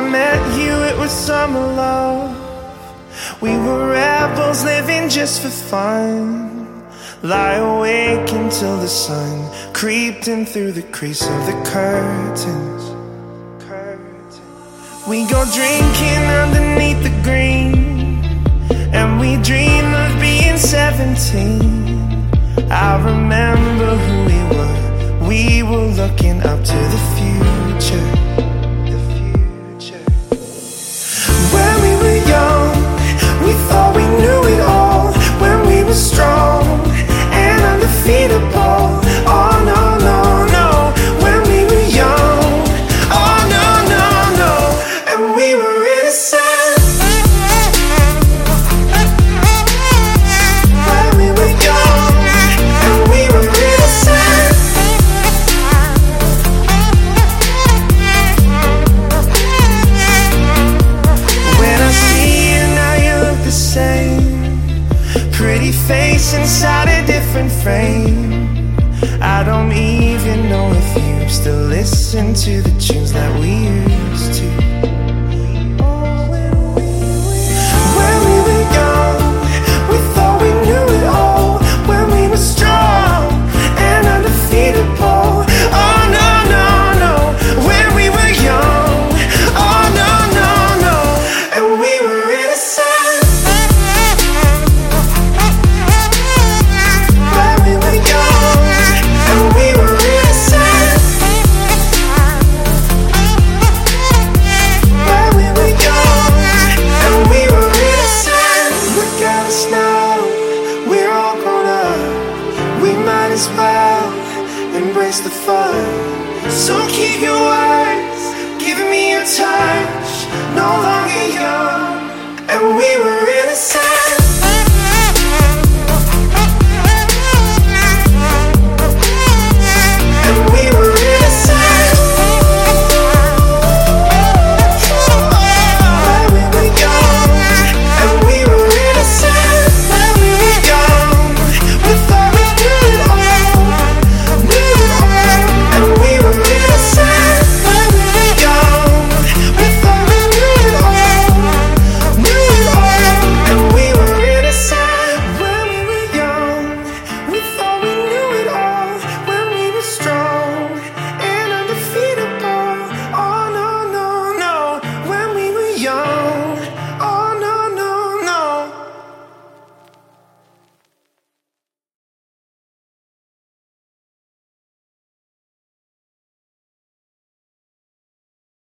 met you, it was summer love. We were rebels living just for fun. Lie awake until the sun creeped in through the crease of the curtains. We go drinking underneath the green, and we dream of being 17. I remember who we were, we were looking up to the future. Face inside a different frame. I don't even know if you still listen to the tunes that we used embrace the fun. So keep your words, giving me your touch. No longer young, and we were innocent.